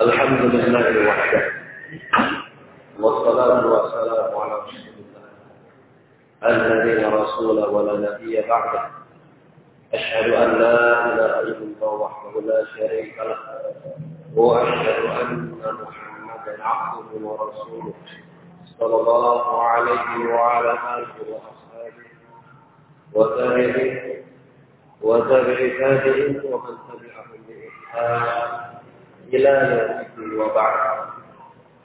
الحمد لله وحده والصلاة والسلام على رسول الله الذي لا رسول ولا نبي بعده أشهد أن لا إله إلا الله وحده لا شريك له. وأشهد أن محمدا عبده ورسوله صلى الله عليه وعلى آله وأصحابه. وتابعين وتابع تابعين ومن تبعهم بإحسان إلى يوم الدين وبعد.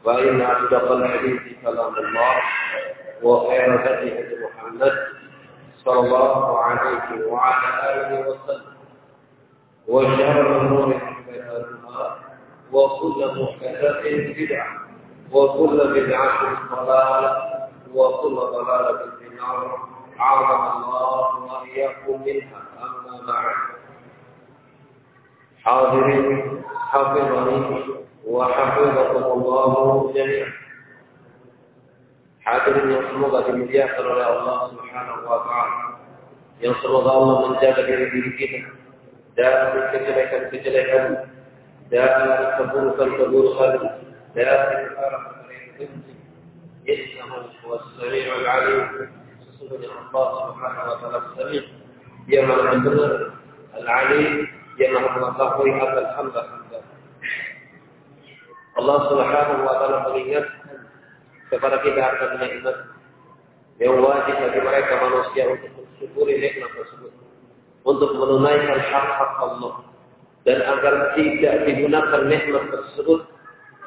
فإن أصدق الحديث كلام الله وخير هدي محمد صلى الله عليه وعلى آله وسلم. وشر الأمور محدثاتها وكل محدثة بدعة وكل بدعة ضلالة وكل ضلالة في النار. أعظم الله وإياكم منها أما بعد حاضرين حفظني وحفظكم الله جميعا Hadirin yang semoga dimuliakan oleh Allah Subhanahu wa taala. Yang semoga Allah menjaga diri diri kita dari kejelekan-kejelekan dan keburukan-keburukan dan perkara-perkara yang benci. Innahu huwas sami'ul 'alim. Sesungguhnya Allah Subhanahu wa taala Sami' Dia Maha mendengar, Al-'Alim, Dia Maha mengetahui akan hamba-hamba. Allah Subhanahu wa taala mengingatkan kepada kita akan nikmat yang wajib bagi mereka manusia untuk mensyukuri nikmat tersebut untuk menunaikan hak-hak Allah dan agar tidak digunakan nikmat tersebut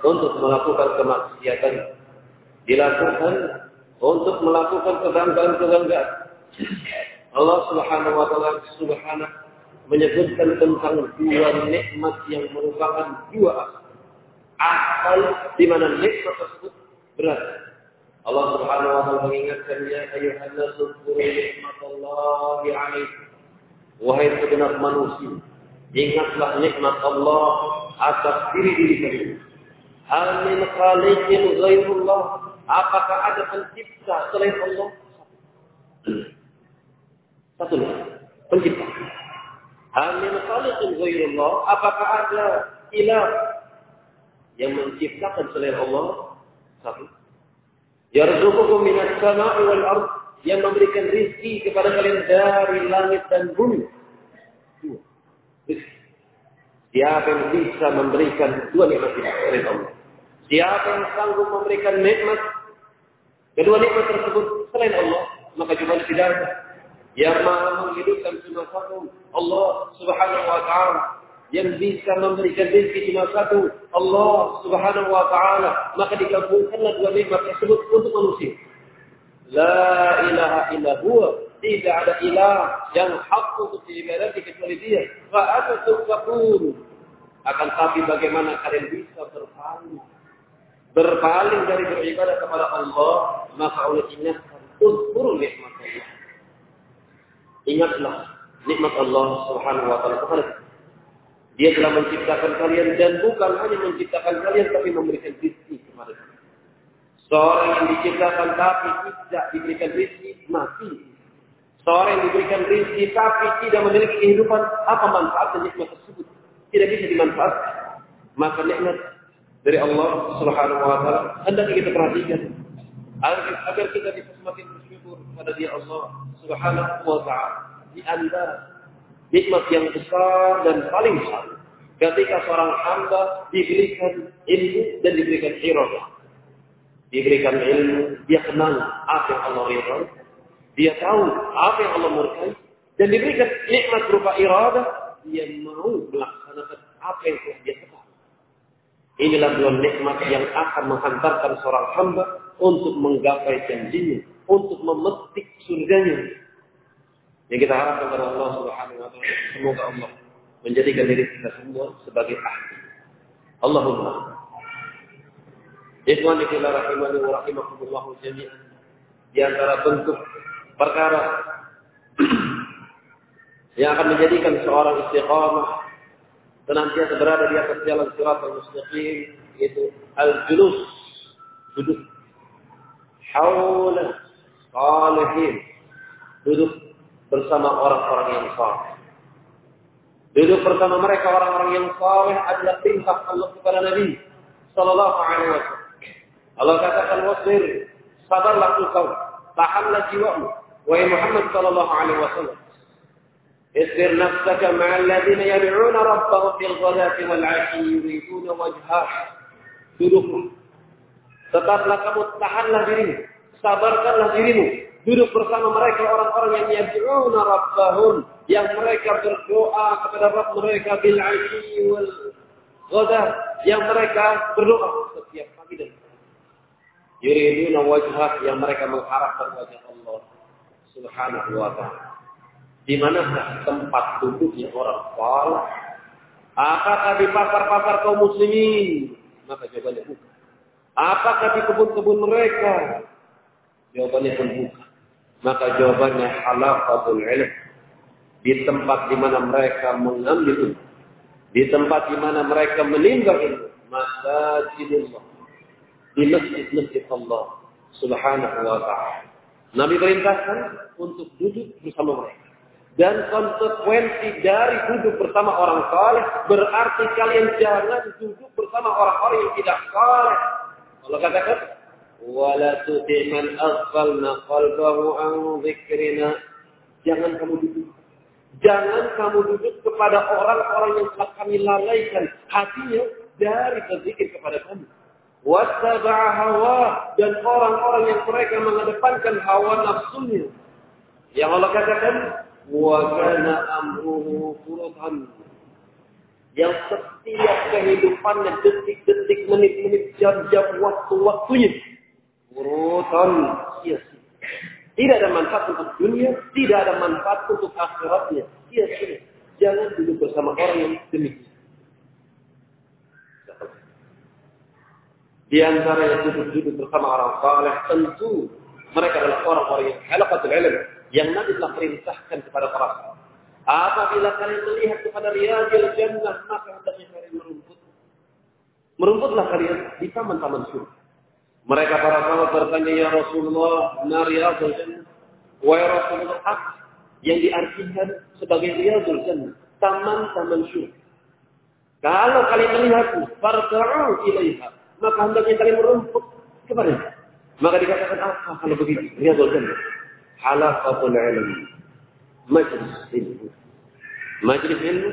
untuk melakukan kemaksiatan dilakukan untuk melakukan kebanggaan-kebanggaan Allah Subhanahu wa taala subhanahu menyebutkan tentang dua nikmat yang merupakan dua asal di mana nikmat tersebut berat. Allah Subhanahu wa taala mengingatkan ya ayuhan nasu nikmatallahi alaikum. Wahai segenap manusia, ingatlah nikmat Allah atas diri diri kalian. Hal min khaliqin ghairullah? Apakah ada pencipta selain Allah? Satu pencipta. Hal min khaliqin ghairullah? Apakah ada ilah yang menciptakan selain Allah? Satu. Yarzuqukum minas sama'i wal ard yang memberikan rizki kepada kalian dari langit dan bumi. Dua. Siapa yang bisa memberikan dua nikmat ini Allah? Siapa yang sanggup memberikan nikmat kedua nikmat tersebut selain Allah, maka cuma tidak ada. Yang maha menghidupkan cuma satu, Allah Subhanahu wa taala yang bisa memberikan rezeki cuma satu, Allah Subhanahu wa taala. Maka digabungkanlah dua nikmat tersebut untuk manusia. La ilaha illa huwa. Tidak ada ilah yang hak untuk diibadati kecuali dia. Fa antum taqul. Akan tapi bagaimana kalian bisa berpaling? Berpaling dari beribadah kepada Allah, maka oleh ingatkan, uzkuru nikmat Allah. Ingatlah nikmat Allah Subhanahu wa taala kepada kita. Dia telah menciptakan kalian dan bukan hanya menciptakan kalian tapi memberikan rezeki kepada kalian. Seorang yang diciptakan tapi tidak diberikan rezeki mati. Seorang yang diberikan rezeki tapi tidak memiliki kehidupan, apa manfaat nikmat tersebut? Tidak bisa dimanfaatkan. Maka nikmat dari Allah Subhanahu wa taala hendaknya kita perhatikan agar kita bisa semakin bersyukur kepada Dia Allah Subhanahu wa taala. Di antara nikmat yang besar dan paling besar. Ketika seorang hamba diberikan ilmu dan diberikan iradah. Diberikan ilmu, dia kenal apa yang Allah ridhoi. Dia tahu apa yang Allah murkai. Dan diberikan nikmat berupa iradah, dia mau melaksanakan apa yang dia. Inilah dua nikmat yang akan menghantarkan seorang hamba untuk menggapai janjinya, untuk memetik surganya, yang kita harapkan kepada Allah Subhanahu wa taala semoga Allah menjadikan diri kita semua sebagai ahli. Allahumma Ikhwani fillah rahimani wa rahimakumullah jami'an. Di antara bentuk perkara yang akan menjadikan seorang istiqamah senantiasa berada di atas jalan sirat al-mustaqim yaitu al-julus duduk haula salihin duduk bersama orang-orang yang saleh. Duduk bersama mereka orang-orang yang saleh adalah perintah Allah kepada Nabi sallallahu alaihi wasallam. Allah katakan wasbir, sabarlah engkau, tahanlah jiwamu. Wahai Muhammad sallallahu alaihi wasallam. اصبر نفسك مع الذين يدعون ربهم في الغداة والعشي يريدون وجهه. Duduklah. Tetaplah kamu tahanlah dirimu, sabarkanlah dirimu duduk bersama mereka orang-orang yang yad'una rabbahum yang mereka berdoa kepada Rabb mereka bil ashi wal ghada yang mereka berdoa setiap pagi dan yuriduna wajhah yang mereka mengharapkan wajah Allah subhanahu wa ta'ala di mana tempat duduknya orang saleh apakah di pasar-pasar kaum muslimin maka jawabannya bukan apakah di kebun-kebun mereka jawabannya pun bukan maka jawabannya halafatul ilm. Di tempat di mana mereka mengambil ilmu. Di tempat di mana mereka menimba ilmu. Masajidullah. Di masjid-masjid Allah subhanahu wa ta'ala. Nabi perintahkan untuk duduk bersama mereka. Dan konsekuensi dari duduk bersama orang saleh berarti kalian jangan duduk bersama orang-orang yang tidak saleh. Allah katakan, wala tuti man aghfalna qalbahu an dzikrina jangan kamu duduk. Jangan kamu duduk kepada orang-orang yang telah kami lalaikan hatinya dari berzikir kepada kami wattaba'a hawa dan orang-orang yang mereka mengedepankan hawa nafsunya. Yang Allah katakan kana amruhu furutan yang setiap kehidupannya detik-detik menit-menit jam-jam waktu-waktunya urusan sia-sia. Tidak ada manfaat untuk dunia, tidak ada manfaat untuk akhiratnya. Sia-sia. Jangan duduk bersama orang yang demikian. Di antara yang duduk-duduk bersama orang saleh tentu mereka adalah orang-orang yang halaqatul ilm yang Nabi telah perintahkan kepada para sahabat. Apabila kalian melihat kepada riyadil jannah maka hendaknya kalian merumput. Merumputlah kalian di taman-taman surga. Mereka para sahabat bertanya, Ya Rasulullah, nariyadul jannah. Wahai Rasulullah, apa yang diartikan sebagai riyadul jannah? Taman-taman syurga. Kalau kalian melihat, farta'u ilaiha. Maka hendaknya kalian merumput kepada Maka dikatakan apa kalau begitu? Riyadul jannah. Halafatul ilmi. Majlis ilmu. Majlis ilmu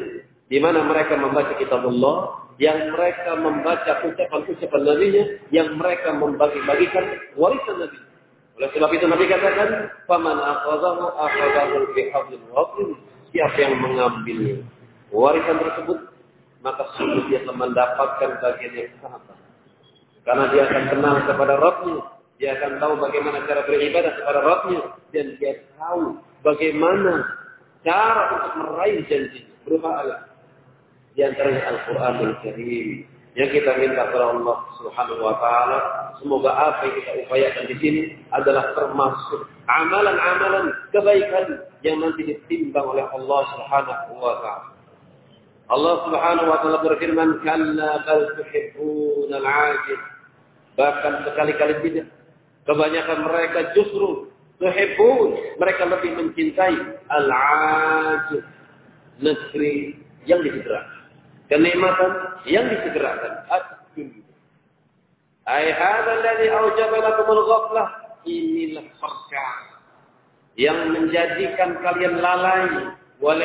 di mana mereka membaca kitab Allah, yang mereka membaca ucapan-ucapan nabinya, yang mereka membagi-bagikan warisan nabi. Oleh sebab itu Nabi katakan, "Faman akhadhahu akhadhahu bihablin waqin." Siapa yang mengambil warisan tersebut, maka sungguh dia akan mendapatkan bagian yang sangat Karena dia akan kenal kepada Rabbnya, dia akan tahu bagaimana cara beribadah kepada Rabbnya, dan dia tahu bagaimana cara untuk meraih janji berupa Allah di antaranya Al-Quranul Karim. Yang kita minta kepada Allah Subhanahu wa taala, semoga apa yang kita upayakan di sini adalah termasuk amalan-amalan kebaikan yang nanti ditimbang oleh Allah Subhanahu wa taala. Allah Subhanahu wa taala berfirman, "Kalla bal tuhibbuna al-'ajil." Bahkan sekali-kali tidak. Kebanyakan mereka justru tuhibbun, mereka lebih mencintai al-'ajil, negeri yang disegerakan. Kenikmatan yang disegerakan. Ad-dunya. Ai hadzal al-ghaflah. Inilah perkara yang menjadikan kalian lalai. Wal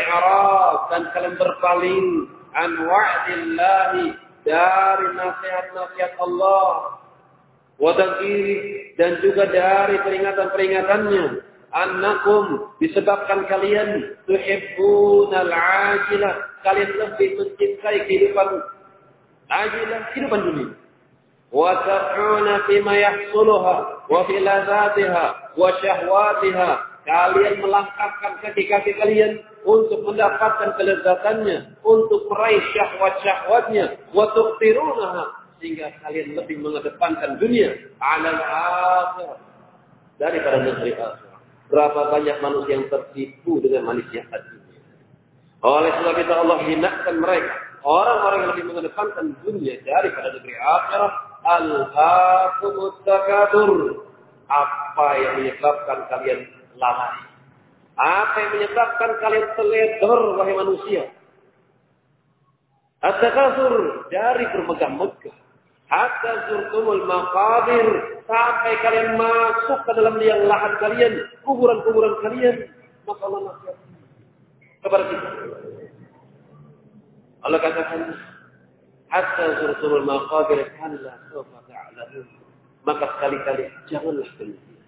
dan kalian berpaling. An wa'dillahi dari nasihat-nasihat Allah wa dan juga dari peringatan-peringatannya annakum disebabkan kalian tuhibbunal ajilah kalian lebih mencintai kehidupan ajilah, kehidupan dunia. Wa tar'una fima yahsuluha wa fi wa syahwatiha. Kalian melangkahkan kaki-kaki kalian untuk mendapatkan kelezatannya, untuk meraih syahwat-syahwatnya, wa tuqtirunaha sehingga kalian lebih mengedepankan dunia alal akhir daripada negeri akhir. Berapa banyak manusia yang tertipu dengan manusia hati. Oleh sebab itu Allah hinakan mereka. Orang-orang yang lebih mengedepankan dunia daripada negeri akhirat. Al-haqumut takadur. Apa yang menyebabkan kalian lalai? Apa yang menyebabkan kalian teledor wahai manusia? At-takasur dari bermegah-megah. Hatta zurtumul maqabir. Sampai kalian masuk ke dalam liang lahan kalian. Kuburan-kuburan kalian. Maka Allah nasihat kepada kita. Allah katakan. Hatta zurtumul maqabir. Kalla sofa ta'lamun. Maka sekali-kali janganlah demikian.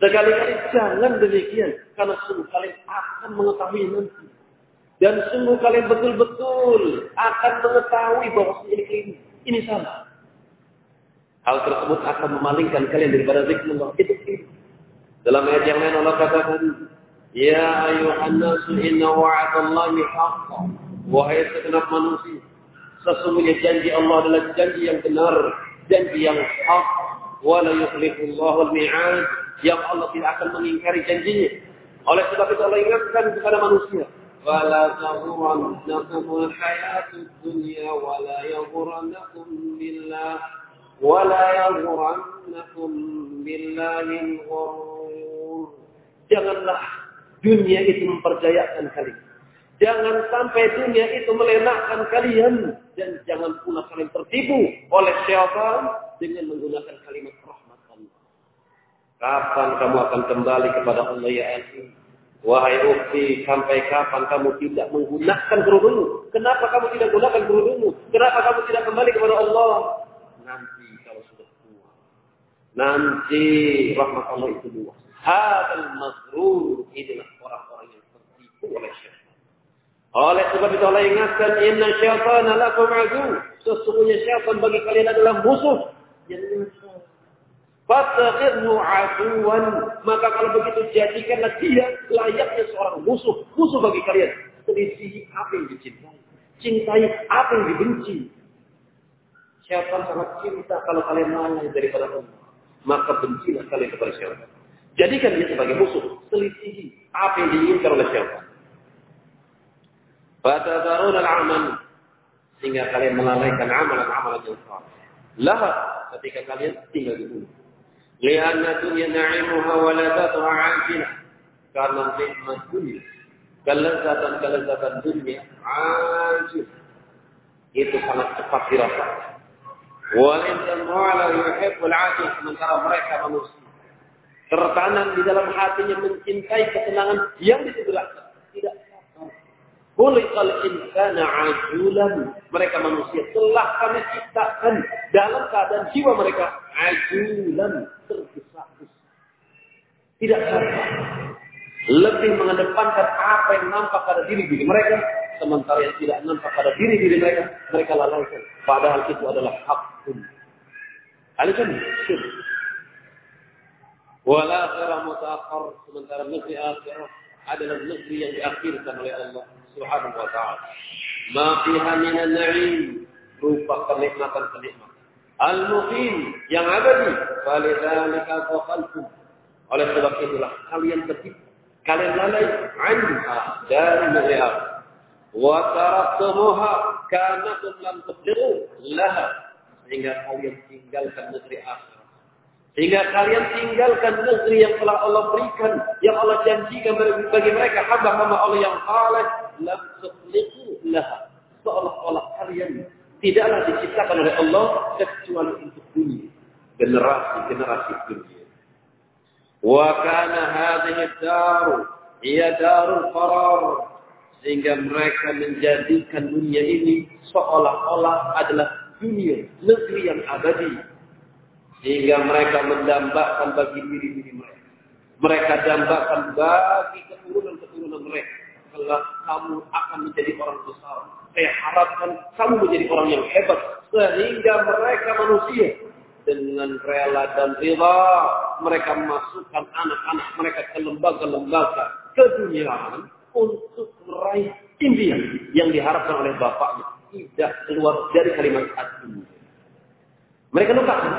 Sekali-kali jangan demikian. Karena sungguh kalian akan mengetahui nanti. Dan sungguh kalian betul-betul akan mengetahui bahwa ini ini, ini salah. Hal tersebut akan memalingkan kalian daripada zikrullah. Itu ini. Dalam ayat yang lain Allah katakan, Ya ayuhan nasu inna wa'adallahi haqqa. Wahai segenap manusia, sesungguhnya janji Allah adalah janji yang benar, janji yang hak. Wala yukhlifullahu al-mi'ad. Yang Allah tidak akan mengingkari janjinya. Oleh sebab itu Allah ingatkan kepada manusia, فلا تغرنكم الحياة الدنيا ولا يغرنكم بالله ولا يغرنكم بالله الغرور Janganlah dunia itu memperdayakan kalian. Jangan sampai dunia itu melenakkan kalian. Dan jangan pula kalian tertipu oleh syaitan dengan menggunakan kalimat rahmat Allah. Kapan kamu akan kembali kepada Allah ya Allah? Wahai ukti, sampai kapan kamu tidak menggunakan kerudungmu? Kenapa kamu tidak gunakan kerudungmu? Kenapa kamu tidak kembali kepada Allah? Nanti kalau sudah tua. Nanti rahmat Allah itu luas. Hadal mazrur. Inilah orang-orang yang tertipu oleh syaitan. Oleh sebab itu Allah ingatkan, Inna syaitan lakum adu. Sesungguhnya syaitan bagi kalian adalah musuh. Yang Fattakhidhu aduwan. Maka kalau begitu jadikanlah dia layaknya seorang musuh. Musuh bagi kalian. Selisih apa yang dicintai. Cintai apa yang dibenci. Syaitan sangat cinta kalau kalian lalai daripada Allah. Maka bencilah kalian kepada syaitan. Jadikan dia sebagai musuh. Selisih apa yang diinginkan oleh syaitan. Fatadharun al-amal. Sehingga kalian melalaikan amalan-amalan yang salah. Lah ketika kalian tinggal di bumi. Lianna dunia na'imuha wa ladatuha ajila. Karena nikmat dunia. Kelezatan-kelezatan dunia ajil. Itu sangat cepat dirasakan. Sementara mereka manusia. Tertanam di dalam hatinya mencintai ketenangan yang disegerakan. Tidak Kulikal insana ajulan. Mereka manusia telah kami ciptakan dalam keadaan jiwa mereka ajulan tergesa-gesa. Tidak sabar. Lebih mengedepankan apa yang nampak pada diri diri mereka, sementara yang tidak nampak pada diri diri mereka, mereka lalaikan. Padahal itu adalah hak pun. Alikan syir. Wala akhirah mutaakhir sementara negeri akhirah adalah negeri yang diakhirkan oleh Allah Subhanahu wa taala. Ma fiha minan na'im berupa kenikmatan-kenikmatan Al-Muqim yang abadi. Falidzalika faqaltum. Oleh sebab itulah kalian tertipu. Kalian lalai anha dari negeri Wa taraktumuha kanatum lam tablighu laha. Sehingga kalian tinggalkan negeri akhirat. Sehingga kalian tinggalkan negeri yang telah Allah berikan, yang Allah janjikan bagi mereka hamba-hamba Allah yang saleh, lam. Seolah-olah kalian tidaklah diciptakan oleh Allah kecuali untuk dunia. Generasi-generasi dunia. Wa kana hadhihi daru hiya darul qarar sehingga mereka menjadikan dunia ini seolah-olah adalah dunia, negeri yang abadi. Sehingga mereka mendambakan bagi diri-diri mereka. Mereka dambakan bagi keturunan-keturunan mereka. Kalau kamu akan menjadi orang besar, saya harapkan kamu menjadi orang yang hebat. Sehingga mereka manusia. Dengan rela dan rela. Mereka masukkan anak-anak mereka ke lembaga-lembaga keduniaan. Untuk meraih impian yang diharapkan oleh bapaknya. Tidak keluar dari kalimat dunia. Mereka lupakan.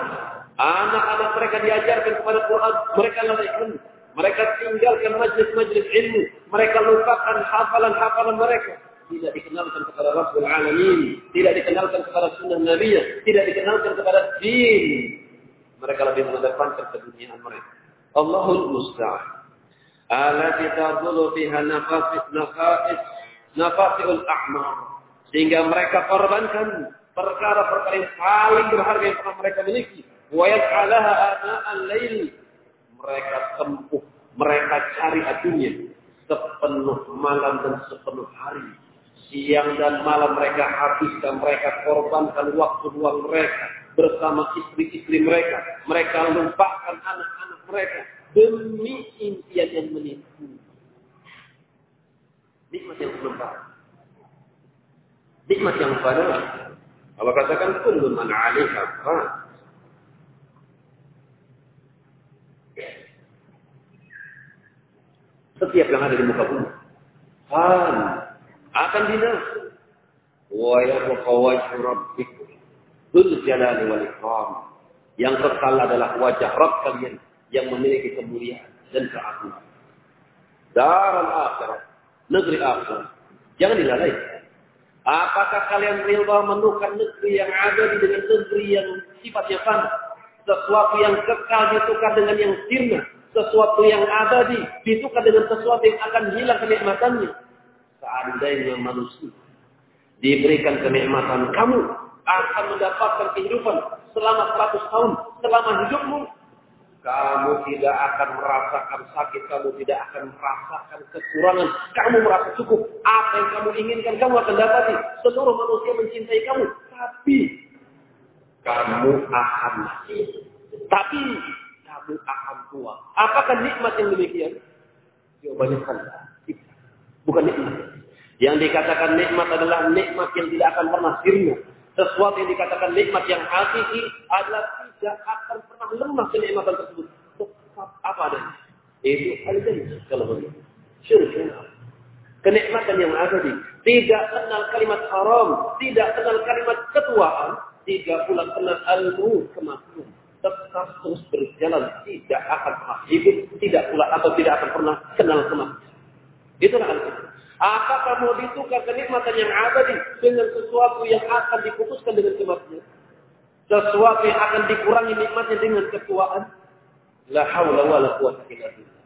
Anak-anak mereka diajarkan kepada Quran. Mereka lalaikan. Mereka tinggalkan majlis-majlis ilmu. Mereka lupakan hafalan-hafalan mereka tidak dikenalkan kepada Rabbul Alamin, tidak dikenalkan kepada sunnah Nabi, tidak dikenalkan kepada din. Mereka lebih mengedepankan keduniaan mereka. Allahul Musta'an. Alati tadulu fiha nafas nafas nafasul a'mar. Sehingga mereka korbankan perkara-perkara yang paling berharga yang pernah mereka miliki. Mereka tempuh, mereka cari adunya sepenuh malam dan sepenuh hari. Siang dan malam mereka habiskan, mereka korbankan waktu luang mereka bersama istri-istri mereka. Mereka lupakan anak-anak mereka demi impian yang menipu. Nikmat yang sementara. Nikmat yang pada Allah katakan kullu man 'alaiha Setiap yang ada di muka bumi. Fan akan dinas. Wa yabqa wajhu rabbik dzul jalali wal ikram. Yang kekal adalah wajah Rabb kalian yang memiliki kemuliaan dan keagungan. Darul akhirah, negeri akhirat. Jangan dilalaikan. Apakah kalian rela menukar negeri yang ada di dengan negeri yang sifatnya sama? Sesuatu yang kekal ditukar dengan yang sirna. Sesuatu yang ada di ditukar dengan sesuatu yang akan hilang kenikmatannya. Seandainya manusia diberikan kenikmatan, kamu akan mendapatkan kehidupan selama 100 tahun, selama hidupmu kamu tidak akan merasakan sakit, kamu tidak akan merasakan kekurangan. Kamu merasa cukup. Apa yang kamu inginkan, kamu akan dapati. Seluruh manusia mencintai kamu. Tapi, kamu akan mati. Tapi, kamu akan tua. Apakah nikmat yang demikian? Jawabannya kan Bukan nikmat. Yang dikatakan nikmat adalah nikmat yang tidak akan pernah sirna. Sesuatu yang dikatakan nikmat yang hakiki adalah tidak akan pernah lemah kenikmatan tersebut. Tetap apa adanya. Itu al-jannah kalau begitu. Syurga. Kenikmatan yang ada di tidak kenal kalimat haram, tidak kenal kalimat ketuaan, tidak pula kenal al-mu kematian. Tetap terus berjalan, tidak akan pernah hidup, tidak pula atau tidak akan pernah kenal kematian. Itulah al-jannah. Apakah mau ditukar kenikmatan yang ada di dengan sesuatu yang akan diputuskan dengan kematian? sesuatu yang akan dikurangi nikmatnya dengan ketuaan. La haula wa la quwwata illa billah.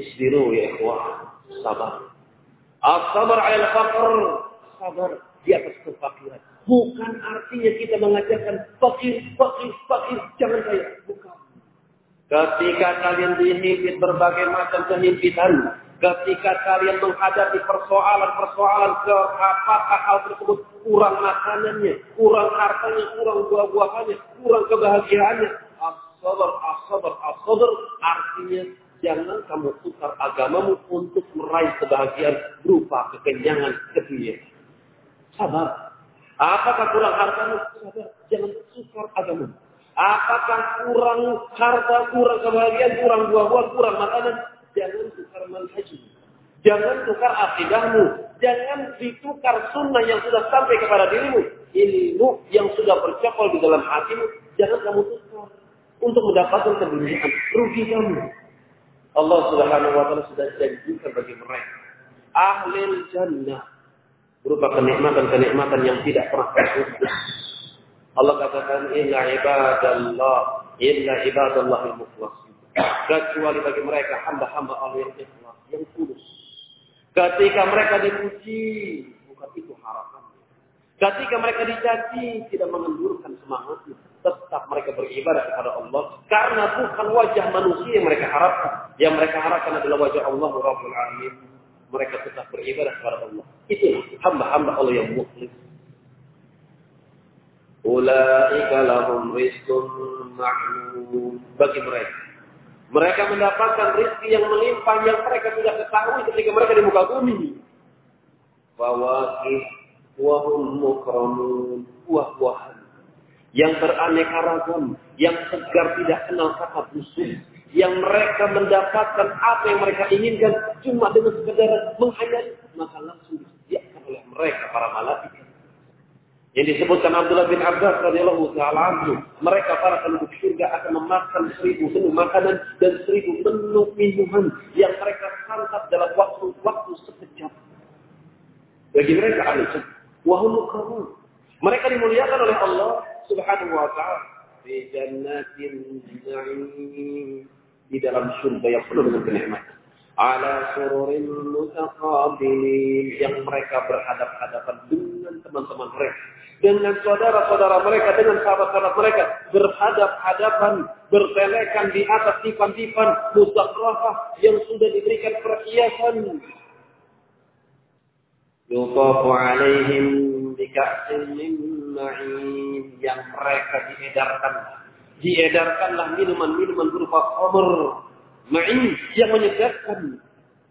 Isbiru ya ikhwah, sabar. As-sabar 'ala al-faqr, sabar di atas kefakiran. Bukan artinya kita mengajarkan fakir, fakir, fakir, jangan kaya. Bukan. Ketika kalian dihimpit berbagai macam kehimpitan, Ketika kalian menghadapi persoalan-persoalan ke apakah hal tersebut kurang makanannya, kurang hartanya, kurang buah-buahannya, kurang kebahagiaannya. As-sabar, as-sabar, as-sabar artinya jangan kamu tukar agamamu untuk meraih kebahagiaan berupa kekenyangan kedunia. Sabar. Apakah kurang hartamu? Sabar. Jangan tukar agamamu. Apakah kurang harta, kurang kebahagiaan, kurang buah-buah, kurang makanan? Jangan tukar manhajmu. Jangan tukar akidahmu. Jangan ditukar sunnah yang sudah sampai kepada dirimu. Ilmu yang sudah bercokol di dalam hatimu. Jangan kamu tukar. Untuk mendapatkan kedudukan. Rugi kamu. Allah subhanahu wa ta'ala sudah janjikan bagi mereka. Ahlil jannah. Berupa kenikmatan-kenikmatan yang tidak pernah terputus. Allah katakan, Inna ibadallah. Inna ibadallah al-mukhlasin kecuali bagi mereka hamba-hamba Allah yang ikhlas, yang tulus. Ketika mereka dipuji, bukan itu harapannya. Ketika mereka dicaci, tidak mengendurkan semangatnya. Tetap mereka beribadah kepada Allah. Karena bukan wajah manusia yang mereka harapkan. Yang mereka harapkan adalah wajah Allah Rabbul Alamin. Mereka tetap beribadah kepada Allah. Itu hamba-hamba Allah yang mukhlis. Ulaika lahum rizqun ma'lum. Bagi mereka mereka mendapatkan rezeki yang melimpah yang mereka sudah ketahui ketika mereka di muka bumi. Fawakih wahum mukramun buah-buahan yang beraneka ragam, yang segar tidak kenal kata busuk, yang mereka mendapatkan apa yang mereka inginkan cuma dengan sekedar menghayati maka langsung disediakan oleh mereka para malaikat yang disebutkan Abdullah bin Abbas radhiyallahu taala anhu, mereka para penduduk surga akan memakan seribu menu makanan dan seribu menu minuman yang mereka santap dalam waktu-waktu sekejap. Bagi mereka ahli wahum kamu. Mereka dimuliakan oleh Allah Subhanahu wa taala di jannatin na'im di dalam surga yang penuh dengan kenikmatan. Ala sururin mutaqabilin. Yang mereka berhadap-hadapan dengan teman-teman mereka. Dengan saudara-saudara mereka, dengan sahabat-sahabat mereka, berhadap-hadapan, bertelekan di atas tipan-tipan musakrafah yang sudah diberikan perhiasan. Yukafu alaihim bika'sin min ma'in. Yang mereka diedarkan. Diedarkanlah minuman-minuman berupa khamr, ma'in yang menyedapkan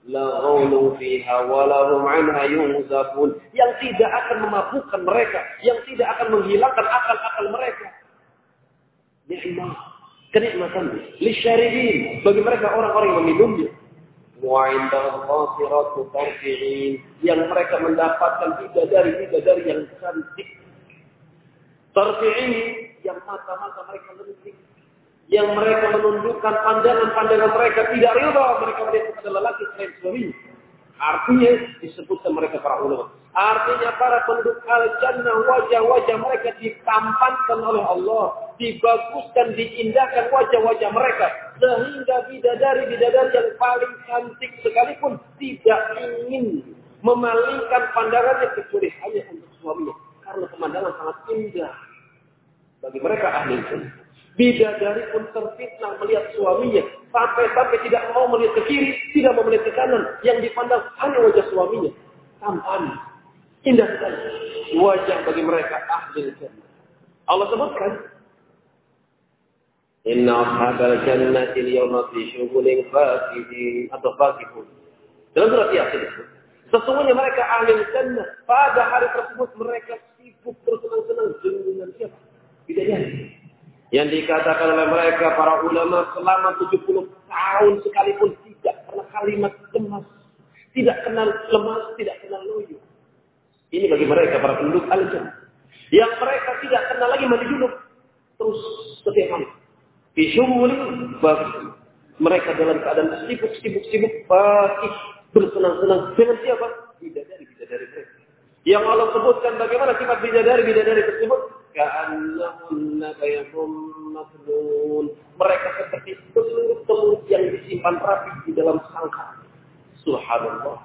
la ghawlu fiha wa lahum anha yunzafun yang tidak akan memabukkan mereka yang tidak akan menghilangkan akal-akal mereka. Nikmat kenikmatan lisyaribin bagi mereka orang-orang yang meminumnya. Wa indallahu tarfi'in yang mereka mendapatkan bidadari-bidadari yang cantik. Tarfi'in yang mata-mata mereka lentik yang mereka menunjukkan pandangan-pandangan mereka tidak rela mereka melihat kepada lelaki selain suaminya. Artinya disebutkan mereka para ulama. Artinya para penduduk al-jannah wajah-wajah mereka ditampankan oleh Allah. Dibaguskan, diindahkan wajah-wajah mereka. Sehingga bidadari-bidadari yang paling cantik sekalipun tidak ingin memalingkan pandangannya kecuali hanya untuk suaminya. Karena pemandangan sangat indah. Bagi mereka ahli jannah. Bidadari pun terfitnah melihat suaminya. Sampai-sampai tidak mau melihat ke kiri, tidak mau melihat ke kanan. Yang dipandang hanya wajah suaminya. Tampan. Indah sekali. Wajah bagi mereka ahli jannah. Allah sebutkan. Inna ashabal jannati liyawma fi syughulin fakidin atau fakihun. Dalam surat Yasin Sesungguhnya mereka ahli jannah. Pada hari tersebut mereka sibuk bersenang-senang dengan siapa? Bidadari. Yang dikatakan oleh mereka para ulama selama 70 tahun sekalipun tidak pernah kalimat lemas. Tidak kenal lemas, tidak kenal loyo. Ini bagi mereka para penduduk al Yang mereka tidak kenal lagi mandi junub. Terus setiap hari. Bisyumuli bagi mereka dalam keadaan sibuk, sibuk, sibuk, pagi bersenang-senang dengan siapa? Bidadari, bidadari mereka. Yang Allah sebutkan bagaimana sifat bidadari, bidadari tersebut Ka'annahunna bayadun maknun. Mereka seperti telur-telur yang disimpan rapi di dalam sangkar. Subhanallah.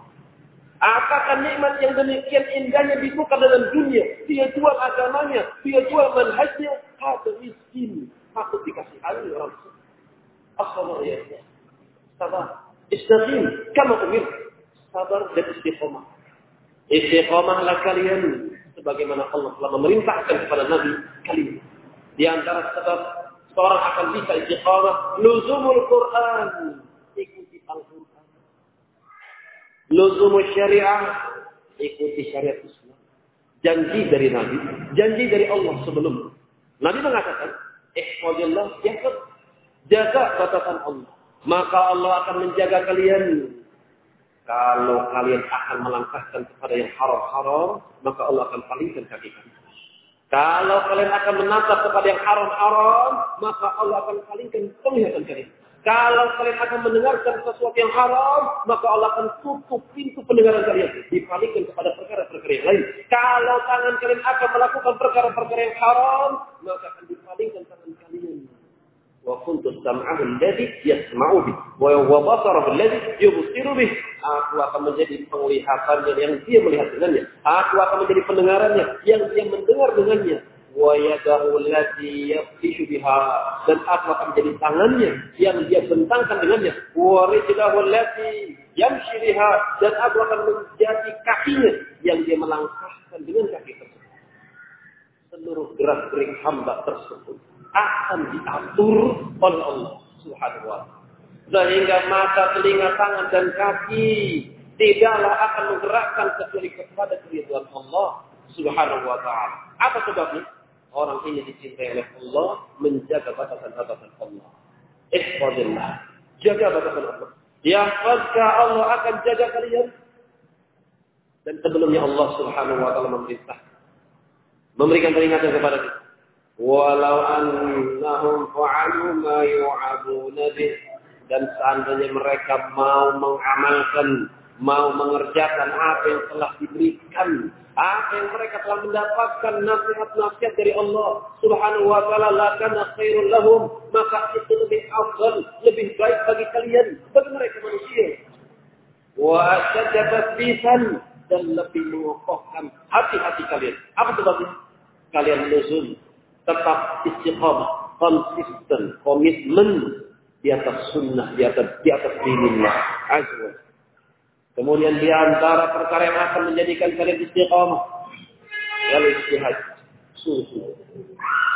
Apakah nikmat yang demikian indahnya dibuka dalam dunia? Dia jual agamanya, dia jual manhajnya, ada miskin. Aku dikasih alih orang Akhbar ya Sabar. Istaqim. Kamu umir. Sabar dan istiqomah. Istiqomahlah kalian sebagaimana Allah telah memerintahkan kepada Nabi kali Di antara sebab seorang akan bisa istiqamah, luzumul Quran, ikuti Al-Quran. Luzumul syariah, ikuti syariat Islam. Janji dari Nabi, janji dari Allah sebelum. Nabi mengatakan, ihfadillah yahfad. Jaga batasan Allah. Maka Allah akan menjaga kalian kalau kalian akan melangkahkan kepada yang haram-haram, maka Allah akan palingkan kaki kalian. Kalau kalian akan menatap kepada yang haram-haram, maka Allah akan palingkan penglihatan kalian. Kalau kalian akan mendengarkan sesuatu yang haram, maka Allah akan tutup pintu pendengaran kalian. Dipalingkan kepada perkara-perkara yang lain. Kalau tangan kalian akan melakukan perkara-perkara yang haram, maka akan dipalingkan alladhi yasma'u bih wa wa basarahu alladhi yubsiru bih aku akan menjadi penglihatannya yang dia melihat dengannya. Aku akan menjadi pendengarannya yang dia mendengar dengannya. Wa yadahu allati yaftishu dan aku akan menjadi tangannya yang dia bentangkan dengannya. Wa rijlahu allati yamshi dan aku akan menjadi kakinya yang dia melangkahkan dengan kaki tersebut. Seluruh gerak-gerik hamba tersebut akan diatur oleh Allah Subhanahu wa taala. Sehingga mata, telinga, tangan dan kaki tidaklah akan menggerakkan kecuali kepada keridhaan Allah Subhanahu wa taala. Apa sebabnya? Orang ini dicintai oleh Allah, menjaga batasan-batasan Allah. Ihfadillah. Jaga batasan Allah. Yahfazka Allah akan jaga kalian. Dan sebelumnya Allah Subhanahu wa taala memerintah memberikan peringatan kepada kita walau annahum fa'alu ma yu'aduna bih. Dan seandainya mereka mau mengamalkan mau mengerjakan apa yang telah diberikan apa yang mereka telah mendapatkan nasihat-nasihat dari Allah Subhanahu wa taala lakana khairul lahum maka itu lebih afdal lebih baik bagi kalian bagi mereka manusia. Wa asyadda dan lebih mengokohkan hati-hati kalian. Apa sebabnya kalian luzun tetap istiqamah, konsisten, komitmen di atas sunnah, di atas di atas dinillah azza. Kemudian di antara perkara yang akan menjadikan kalian istiqamah ialah istihad. Sungguh,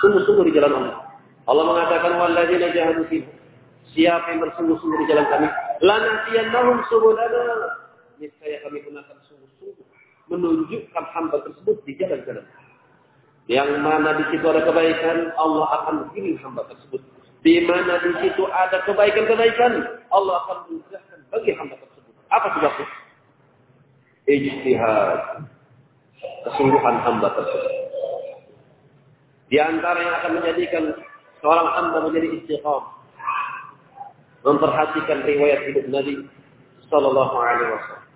sungguh-sungguh di jalan Allah. Allah mengatakan walladzina jahadu. Siapa yang bersungguh-sungguh di jalan kami, lanatiyannahum subulana. Niscaya kami gunakan sungguh-sungguh menunjukkan hamba tersebut di jalan-jalan. Yang mana di situ ada kebaikan, Allah akan pilih hamba tersebut di mana di situ ada kebaikan-kebaikan, Allah akan mudahkan bagi hamba tersebut. Apa sebabnya? Ijtihad. Kesungguhan hamba tersebut. Di antara yang akan menjadikan seorang hamba menjadi istiqam. Memperhatikan riwayat hidup Nabi Sallallahu Alaihi Wasallam.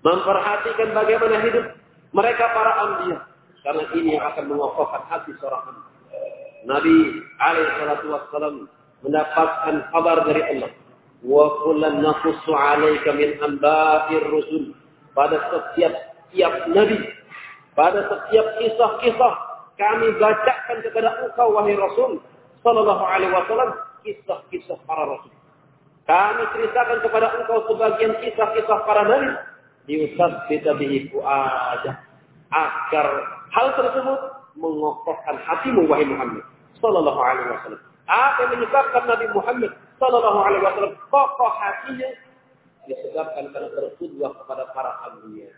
Memperhatikan bagaimana hidup mereka para anbiya. Karena ini yang akan mengokohkan hati seorang hamba. Nabi alaihi wassalam mendapatkan kabar dari Allah. Wa kullan naqussu 'alaika min anba'ir rusul. Pada setiap tiap nabi, pada setiap kisah-kisah kami bacakan kepada engkau wahai Rasul sallallahu alaihi wasallam kisah-kisah para rasul. Kami ceritakan kepada engkau sebagian kisah-kisah para nabi kita bihi fu'adah agar hal tersebut mengokohkan hatimu wahai Muhammad Sallallahu Alaihi Wasallam. Apa yang menyebabkan Nabi Muhammad Sallallahu Alaihi Wasallam kokoh hatinya disebabkan karena berkudwah kepada para anbiya.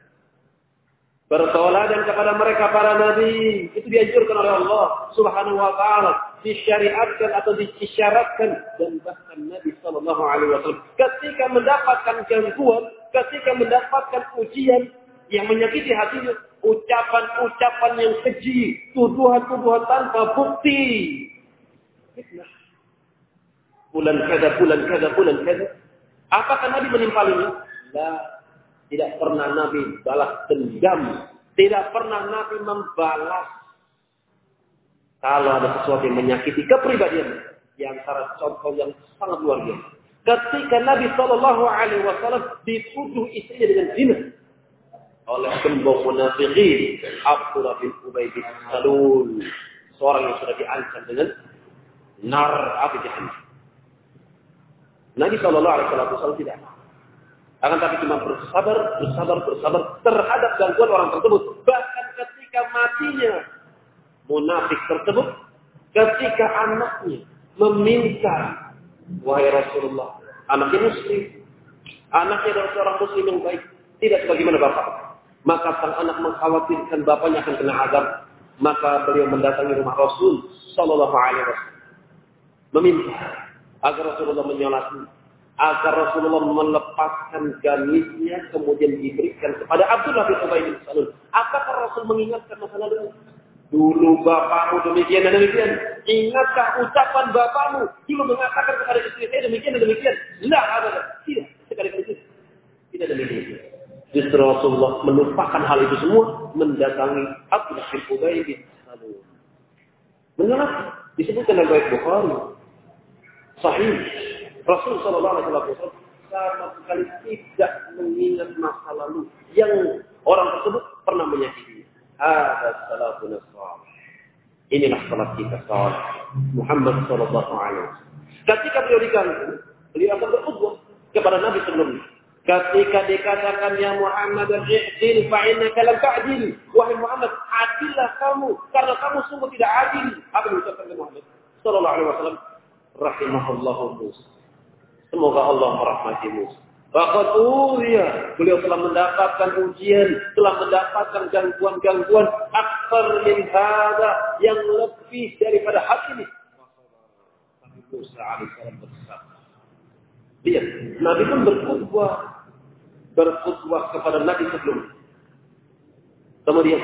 Bertoladan kepada mereka para nabi itu dianjurkan oleh Allah Subhanahu wa taala, disyariatkan atau disyaratkan dan bahkan Nabi sallallahu alaihi wasallam ketika mendapatkan gangguan, ketika mendapatkan ujian yang menyakiti hatinya, ucapan-ucapan yang keji, tuduhan-tuduhan tanpa bukti. Fitnah. Bulan kada, bulan kada, bulan kada. Apakah Nabi menimpalinya? Tidak. Tidak pernah Nabi balas dendam. Tidak pernah Nabi membalas. Kalau ada sesuatu yang menyakiti kepribadian. Di antara contoh yang sangat luar biasa. Ketika Nabi Shallallahu Alaihi Wasallam dituduh istrinya dengan zina, oleh gembong munafiqin Abdullah bin Ubay bin Salul. Seorang yang sudah diancam dengan nar api jahannam. Nabi Shallallahu Alaihi Wasallam tidak akan tapi cuma bersabar, bersabar, bersabar terhadap gangguan orang tersebut. Bahkan ketika matinya munafik tersebut, ketika anaknya meminta, wahai Rasulullah, anaknya muslim, anaknya adalah seorang muslim yang baik, tidak sebagaimana bapak maka sang anak mengkhawatirkan bapaknya akan kena azab. Maka beliau mendatangi rumah Rasul Sallallahu Alaihi Wasallam meminta agar Rasulullah menyolati, agar Rasulullah melepaskan gamisnya kemudian diberikan kepada Abdullah bin Ubay bin Salul. Apakah Rasul mengingatkan masa lalu? Dulu bapakmu demikian dan demikian. Ingatkah ucapan bapakmu dulu mengatakan kepada istri saya demikian dan demikian? Tidak ada. Tidak. Sekali kali Tidak demikian. Justru Rasulullah melupakan hal itu semua mendatangi Abdullah bin Ubay bin Salul. Mengapa? Disebutkan dalam Bukhari. Sahih. Rasul Sallallahu Alaihi Wasallam sama sekali tidak mengingat masa lalu yang orang tersebut pernah menyakiti. Ada salatu nasrani. Inilah salat kita salat Muhammad Sallallahu Alaihi Wasallam. Ketika beliau diganggu, beliau akan berkhutbah kepada Nabi sebelumnya. Ketika dikatakan ya Muhammad i'dil fa innaka lam ta'dil. Wahai Muhammad, adillah kamu karena kamu sungguh tidak adil. Apa yang diucapkan Muhammad sallallahu alaihi wasallam? Rahimahullahu Musa. Semoga Allah merahmati Musa. Faqad uya. Beliau telah mendapatkan ujian, telah mendapatkan gangguan-gangguan akbar min hada yang lebih daripada hal ini. Musa alaihissalam bersabar. Lihat, Nabi pun berkhutbah berkhutbah kepada Nabi sebelumnya. Kemudian,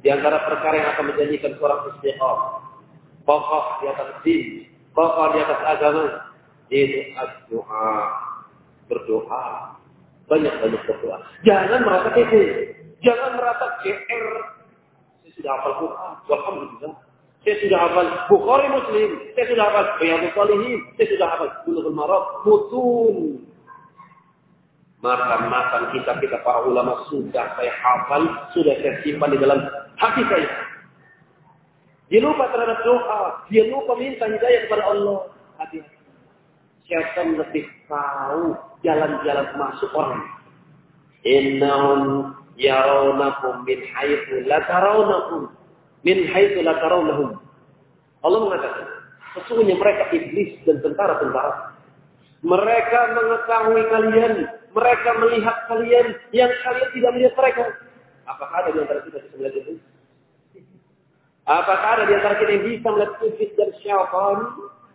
di antara perkara yang akan menjanjikan seorang istiqamah, kokoh di atas din, kokoh di atas agama, Itu doa berdoa. Banyak-banyak berdoa. Jangan merasa kece. Jangan merasa CR. Saya sudah hafal Quran. Alhamdulillah. Saya sudah hafal Bukhari Muslim. Saya sudah hafal Riyadhus Salihin. Saya sudah hafal Bulughul Maram. Mutun. Makan-makan kita, kita para ulama sudah saya hafal, sudah saya simpan di dalam hati saya. Dia lupa terhadap doa. Dia lupa minta hidayah kepada Allah. Hati-hati. Syaitan lebih tahu jalan-jalan masuk orang. Innahum yarawnakum min haitsu la tarawnakum. Min haitsu la tarawnahum. Allah mengatakan, sesungguhnya mereka iblis dan tentara-tentara. Mereka mengetahui kalian, mereka melihat kalian yang kalian tidak melihat mereka. Apakah ada di antara kita yang melihat itu? Apakah ada di antara kita yang bisa melihat iblis dan syaitan?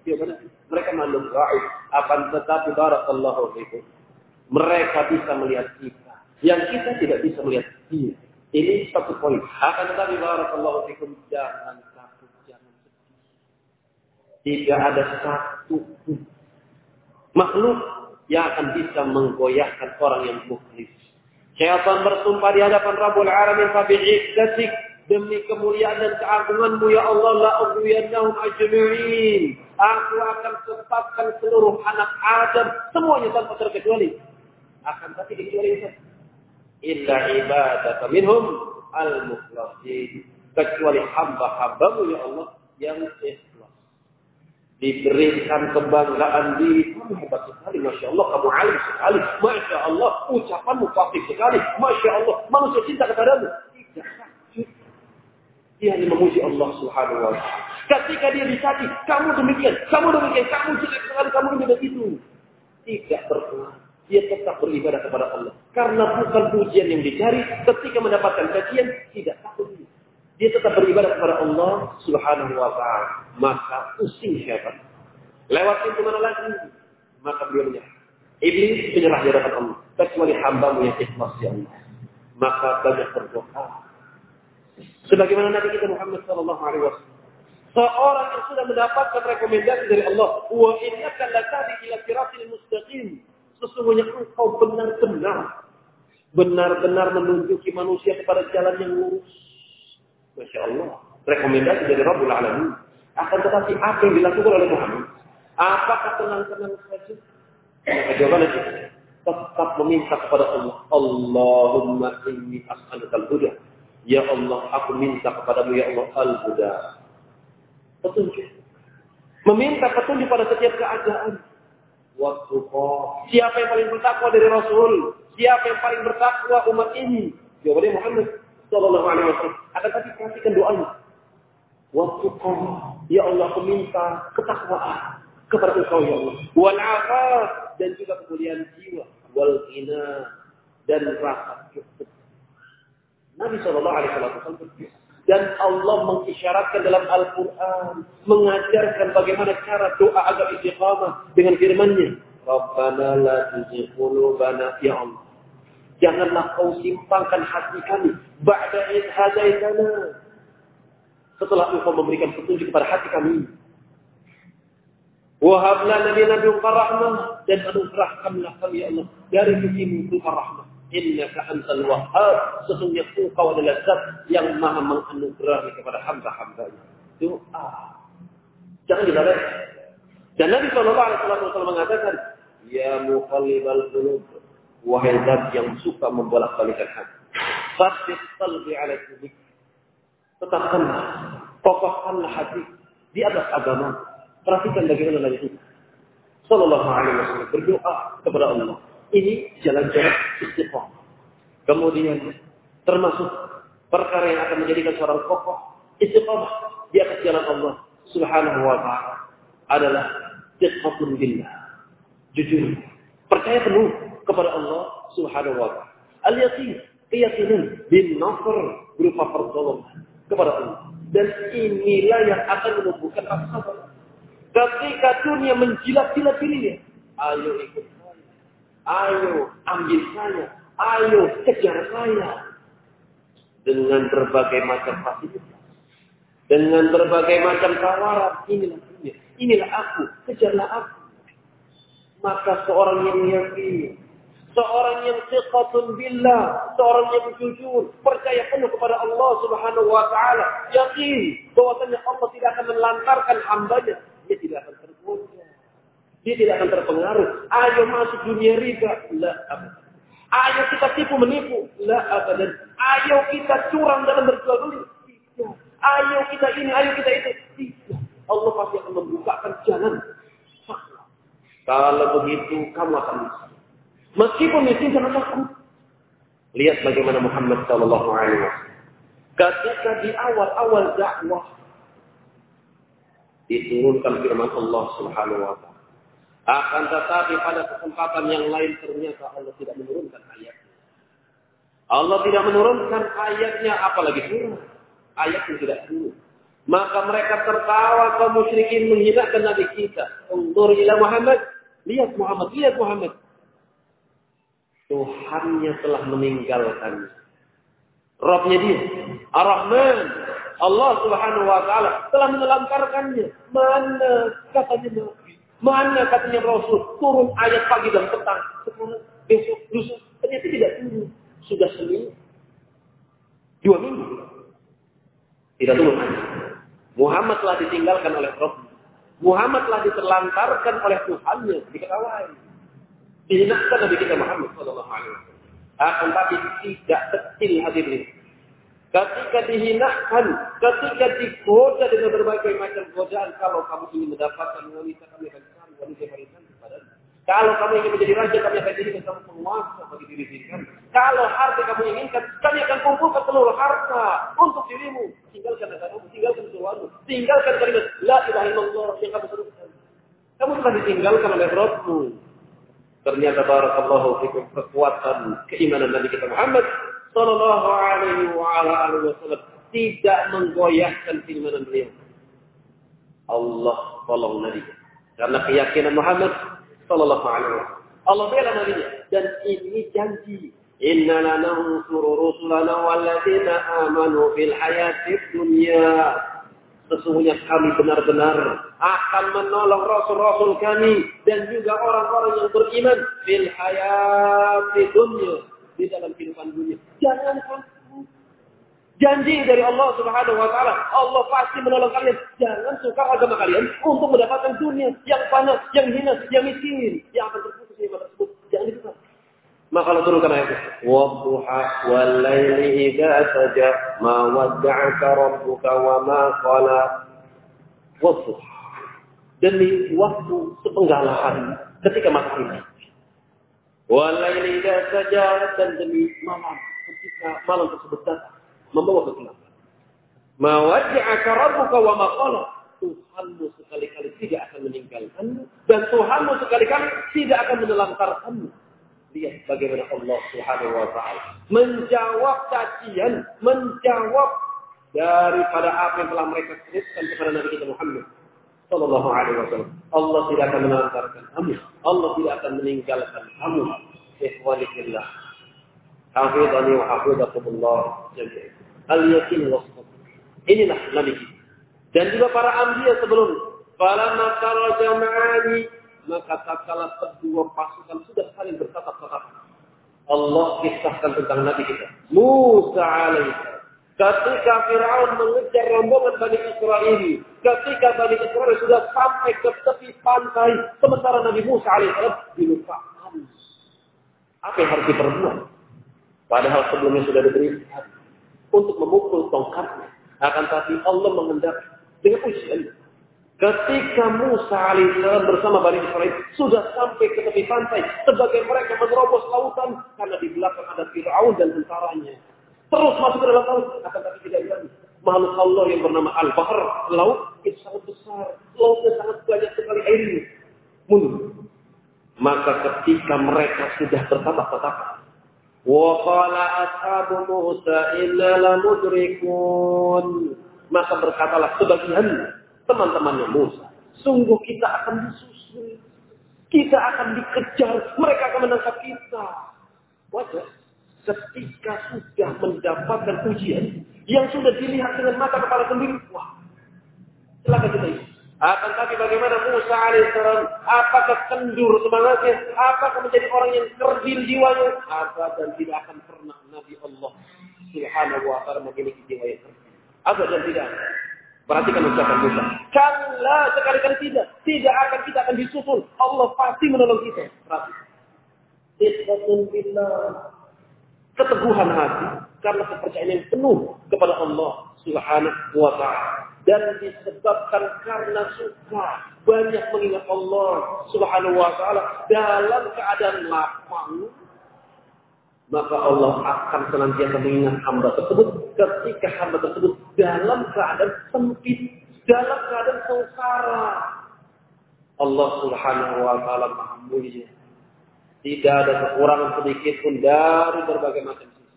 Ya benar. Mereka maklum gaib. Akan tetapi barakallahu fikum. Mereka bisa melihat kita. Yang kita tidak bisa melihat dia. Ini satu poin. Akan tetapi barakallahu fikum. Jangan takut, jangan sedih. Tidak ada satu makhluk yang akan bisa menggoyahkan orang yang mukhlis. Syaitan bersumpah di hadapan Rabbul Alamin fabi'izzatik demi kemuliaan dan keagunganmu ya Allah la ughwiyannahum ajma'in. Aku akan sesatkan seluruh anak Adam semuanya tanpa terkecuali. Akan tapi kecuali. Illa ibadaka minhum al-mukhlasin. Kecuali hamba-hambamu ya Allah yang ikhlas. Diberikan kebanggaan di hebat sekali, Masya Allah, kamu alim sekali, Masya Allah, ucapanmu fasih sekali, Masya Allah, manusia cinta kepadamu. Tidak dia hanya memuji Allah Subhanahu wa taala. Ketika dia dicaci, kamu demikian, kamu demikian, kamu jelek sekali, kamu ini begitu. Tidak berpengaruh. Dia tetap beribadah kepada Allah. Karena bukan pujian yang dicari, ketika mendapatkan cacian, tidak dia. Tetap beribadah kepada Allah Subhanahu wa taala. Maka pusing siapa? Lewat pintu mana lagi? Maka beliau menyerah. Iblis menyerah di hadapan Allah. Kecuali hambamu yang ikhlas ya Allah. Maka banyak berdoa Sebagaimana Nabi kita Muhammad Sallallahu Alaihi Wasallam. Seorang yang sudah mendapatkan rekomendasi dari Allah, wa innaka latadi ila siratil mustaqim. Sesungguhnya engkau benar-benar benar-benar menunjuki manusia kepada jalan yang lurus. Masya Allah. Rekomendasi dari Rabbul Alamin. Akan tetapi apa yang dilakukan oleh Muhammad? Apakah tenang-tenang saja? Maka jawabannya tetap meminta kepada Allah. Allahumma inni as'aluka al-huda Ya Allah, aku minta kepadamu ya Allah al-huda. Petunjuk. Meminta petunjuk pada setiap keadaan. Waktu Siapa yang paling bertakwa dari Rasul? Siapa yang paling bertakwa umat ini? Jawabannya Muhammad Sallallahu Alaihi Wasallam. Akan tapi perhatikan doanya. Waktu Ya Allah, aku minta ketakwaan kepada Engkau ya Allah. Wal dan juga kemuliaan jiwa. Wal dan rasa cukup Nabi Shallallahu Alaihi Wasallam dan Allah mengisyaratkan dalam Al-Quran mengajarkan bagaimana cara doa agar istiqamah dengan firman-Nya. Rabbana la tuzigh qulubana ya Allah. Janganlah kau simpangkan hati kami ba'da id hadaitana. Setelah engkau memberikan petunjuk kepada hati kami. Wahabna nabi nabi rahmah dan anugerahkanlah kami ya Allah dari sisimu berupa rahmah. Innaka antal wahhab. Sesungguhnya engkau adalah zat yang maha menganugerahi kepada hamba-hambanya. Doa. Jangan dilalai. Dan Nabi Wasallam mengatakan, Ya muqallibal qulub, wahai zat yang suka membolak-balikan hati. Fasih qalbi ala kubik. Tetapkanlah, kokohkanlah hati di atas agama. Perhatikan bagaimana Nabi kita. Sallallahu Alaihi Wasallam berdoa kepada Allah. Ini jalan-jalan istiqomah. Kemudian termasuk perkara yang akan menjadikan seorang kokoh istiqomah di atas jalan Allah Subhanahu wa taala adalah istiqomah billah. Jujur, percaya penuh kepada Allah Subhanahu wa taala. Al-yaqin, keyakinan bin nasr berupa pertolongan kepada Allah. Dan inilah yang akan menumbuhkan rasa sabar. Ketika dunia menjilat-jilat dirinya, ayo ikut Ayo ambil saya. Ayo kejar saya. Dengan berbagai macam fasilitas. Dengan berbagai macam tawaran. Inilah dunia. Inilah aku. Kejarlah aku. Maka seorang yang yakin, seorang yang siqatun billah, seorang yang jujur, percaya penuh kepada Allah Subhanahu wa taala, yakin bahwasanya Allah tidak akan melantarkan hambanya, dia tidak akan tergoda. Dia tidak akan terpengaruh. Ayo masuk dunia riba, la. Ayo kita tipu menipu, la abadan. Ayo kita curang dalam berjual beli, tidak. Ayo kita ini, ayo kita itu, tidak. Allah pasti akan membukakan jalan. Kalau begitu, kamu akan bisa. Meskipun miskin jangan takut. Lihat bagaimana Muhammad Shallallahu Alaihi Wasallam. Ketika di awal-awal dakwah diturunkan firman Allah Subhanahu Wa Taala. Akan tetapi pada kesempatan yang lain ternyata Allah tidak menurunkan ayatnya. Allah tidak menurunkan ayatnya apalagi turun. Ayat yang tidak turun. Maka mereka tertawa kaum musyrikin menghinakan Nabi kita. Undur ila Muhammad. Lihat Muhammad, lihat Muhammad. Tuhannya telah meninggalkan. Robnya dia, Ar-Rahman, Allah Subhanahu wa taala telah menelantarkannya. Mana katanya Nabi? Mana katanya Rasul? Turun ayat pagi dan petang. Sekarang besok lusa ternyata tidak turun. Sudah seminggu. Dua minggu. Tidak turun. Muhammad telah ditinggalkan oleh Rasul. Muhammad telah diterlantarkan oleh Tuhannya, diketahui dihinakan Nabi kita Muhammad Sallallahu Alaihi Wasallam. Akan tapi tidak kecil hadirin. Ketika dihinakan, ketika digoda dengan berbagai macam godaan, kalau kamu ingin mendapatkan wanita, kami akan cari wanita yang cantik padanya. Kalau kamu ingin menjadi raja, kami akan jadikan kamu penguasa bagi diri kami. Kalau harta kamu inginkan, kami akan kumpulkan seluruh harta untuk dirimu. Tinggalkan negaramu, tinggalkan keluarmu, tinggalkan kalimat La ilaha illallah yang kamu serukan. Kamu telah ditinggalkan oleh Rabbmu. Ternyata barakallahu fikum kekuatan keimanan Nabi kita Muhammad sallallahu alaihi wa ala alihi wasallam tidak menggoyahkan keimanan beliau. Allah tolong Nabi. Karena keyakinan Muhammad sallallahu alaihi wasallam. Allah bela Nabi dan ini janji. Inna lanansuru rusulana walladzina amanu fil hayatid dunya Sesungguhnya kami benar-benar akan menolong rasul-rasul kami dan juga orang-orang yang beriman fil hayati dunia di dalam kehidupan dunia. Jangan. Janji dari Allah Subhanahu wa taala, Allah pasti menolong kalian. Jangan suka agama kalian untuk mendapatkan dunia yang panas, yang hina, yang miskin, yang akan terputus di tersebut. Jangan disukai. Maka Allah turunkan ayat itu. Wadduha wal laili idza saja ma wadda'aka rabbuka wa ma qala. Wadduha. Demi waktu sepenggal hari ketika matahari naik. Wal laili idza saja dan demi malam ketika malam tersebut datang membawa kegelapan. Ma wadda'aka rabbuka wa ma qala. Tuhanmu sekali-kali tidak akan meninggalkanmu dan Tuhanmu sekali-kali tidak akan menelantarkanmu Lihat bagaimana Allah Subhanahu wa taala menjawab cacian, menjawab daripada apa yang telah mereka kirimkan kepada Nabi kita Muhammad sallallahu alaihi wasallam. Allah tidak akan mengantarkan kamu. Allah tidak akan meninggalkan kamu. Ikhwani fillah. Hafizani wa hafizakumullah jami'an. Al-yakin wasfat. Inilah Nabi kita. Dan juga para anbiya sebelum. Falamma kharaja maka tatkala kedua pasukan sudah saling bertatap-tatap. Allah kisahkan tentang Nabi kita. Musa alaihissalam. Ketika Fir'aun mengejar rombongan Bani Israel, ketika Bani Israel sudah sampai ke tepi pantai, sementara Nabi Musa alaihissalam dilupakan. Apa yang harus diperbuat? Padahal sebelumnya sudah diberikan untuk memukul tongkatnya. Akan tapi Allah mengendaki dengan ujian. Ketika Musa alaihissalam bersama Bani Israel sudah sampai ke tepi pantai, sebagian mereka menerobos lautan karena di belakang ada Fir'aun dan tentaranya. Terus masuk ke dalam laut, akan tapi tidak berani. Makhluk Allah yang bernama Al-Bahr, laut itu sangat besar, lautnya sangat banyak sekali airnya. Mundur. Maka ketika mereka sudah bertatap-tatap, وَقَالَ أَصْحَابُ مُوسَى إِنَّا لَمُدْرِكُونَ Maka berkatalah sebagian teman-temannya Musa. Sungguh kita akan disusul. Kita akan dikejar. Mereka akan menangkap kita. Wajar. Ketika sudah mendapatkan ujian yang sudah dilihat dengan mata kepala sendiri, wah, celaka kita ini. Akan tapi bagaimana Musa alaihissalam? Apakah kendur semangatnya? Apakah menjadi orang yang kerdil jiwanya? Apa dan tidak akan pernah Nabi Allah Subhanahu wa taala memiliki jiwa yang kerdil. Apa dan tidak. Perhatikan ucapan Musa. Kalla sekali-kali tidak. Tidak akan kita akan disusul. Allah pasti menolong kita. Perhatikan. Keteguhan hati. Karena kepercayaan yang penuh kepada Allah subhanahu wa ta'ala dan disebabkan karena suka banyak mengingat Allah Subhanahu wa taala dalam keadaan lapang maka Allah akan senantiasa mengingat hamba tersebut ketika hamba tersebut dalam keadaan sempit dalam keadaan sengsara. Allah Subhanahu wa taala Maha Mulia. Tidak ada kekurangan sedikit pun dari berbagai macam sisi.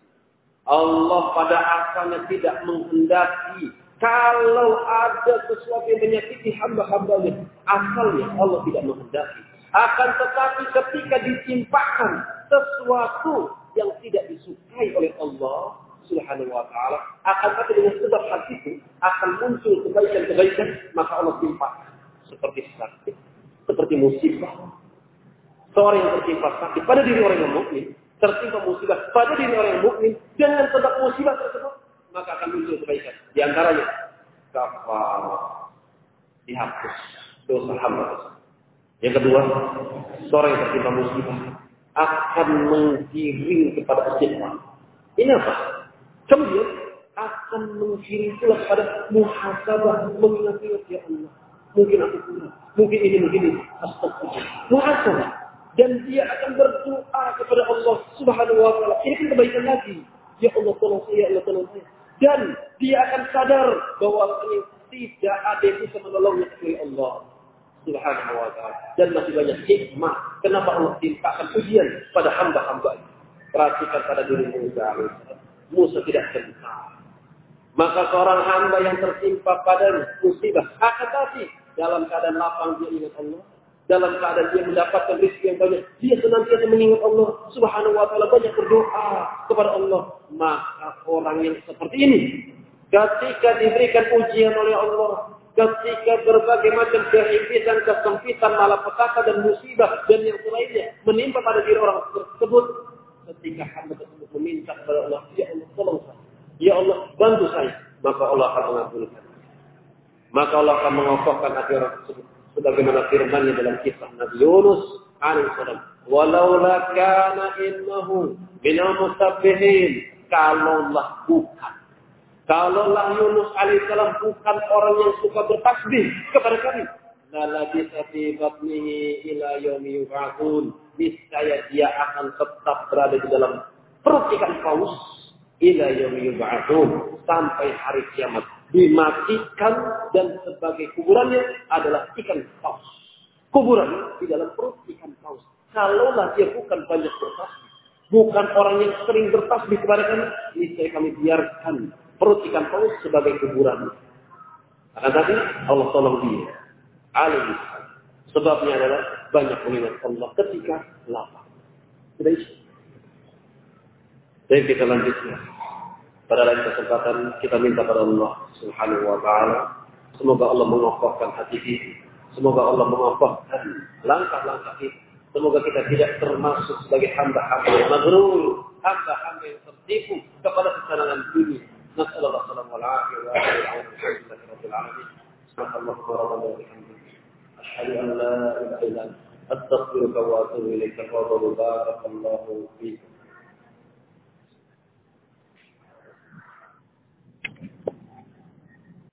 Allah pada asalnya tidak menghendaki kalau ada sesuatu yang menyakiti hamba-hambanya, asalnya Allah tidak menghendaki. Akan tetapi ketika ditimpakan sesuatu yang tidak disukai oleh Allah Subhanahu wa taala, akan tapi dengan sebab hal itu akan muncul kebaikan-kebaikan, maka Allah timpakan seperti sakit, seperti musibah. Seorang yang tertimpa sakit pada diri orang yang mukmin, tertimpa musibah pada diri orang yang mukmin dengan sebab musibah tersebut maka akan muncul kebaikan. Di antaranya kafar dihapus dosa hamba Yang kedua, seorang yang tertimpa musibah akan menggiring kepada istighfar. Ini apa? Kemudian akan menggiring pula kepada muhasabah, mengingat-ingat ya Allah. Mungkin aku kurang, mungkin ini, mungkin ini. Astagfirullah. Muhasabah. Dan dia akan berdoa kepada Allah subhanahu wa ta'ala. Ini kan kebaikan lagi. Ya Allah tolong saya, ya Allah tolong saya. Dan dia akan sadar bahwa tidak ada yang bisa menolongnya kecuali Allah Subhanahu wa taala. Dan masih banyak hikmah kenapa Allah timpakan ujian pada hamba-hamba. Perhatikan pada diri Musa Musa tidak kenal. Maka seorang hamba yang tertimpa pada musibah, akan tapi dalam keadaan lapang dia ingat Allah, dalam keadaan dia mendapatkan rezeki yang banyak, dia senantiasa mengingat Allah Subhanahu wa taala banyak berdoa kepada Allah. Maka orang yang seperti ini ketika diberikan ujian oleh Allah, ketika berbagai macam kehidupan, kesempitan, malapetaka dan musibah dan yang lainnya menimpa pada diri orang tersebut, ketika hamba tersebut meminta kepada Allah, Ya Allah tolong saya, Ya Allah bantu saya, maka Allah akan mengabulkan. Maka Allah akan mengokohkan hati orang tersebut sebagaimana firman-Nya dalam kisah Nabi Yunus alaihissalam walaula kana innahu minal musabbihin kalaulah bukan kalaulah Yunus alaihissalam bukan orang yang suka bertasbih kepada kami lalabisa fi batnihi ila yaumi yub'atsun niscaya dia akan tetap berada di dalam perut ikan paus ila yub'atsun sampai hari kiamat dimatikan dan sebagai kuburannya adalah ikan paus. Kuburan di dalam perut ikan paus. Kalaulah dia bukan banyak bertasbih, bukan orang yang sering bertasbih kepada kami, niscaya kami biarkan perut ikan paus sebagai kuburan. Akan tadi Allah tolong dia. Alaihi Sebabnya adalah banyak mengingat Allah ketika lapar. Sudah isi. Jadi kita lanjutkan. Pada lain kesempatan kita minta pada Allah Subhanahu wa taala semoga Allah mengokohkan hati kita. Semoga Allah mengokohkan langkah-langkah kita. Semoga kita tidak termasuk sebagai hamba-hamba yang maghrur, hamba-hamba yang tertipu kepada kesenangan dunia. Nasallallahu alaihi wa sallam Subhanallah wa bihamdihi. Asyhadu an la ilaha illa anta astaghfiruka wa atubu ilaika wa barakallahu fiik.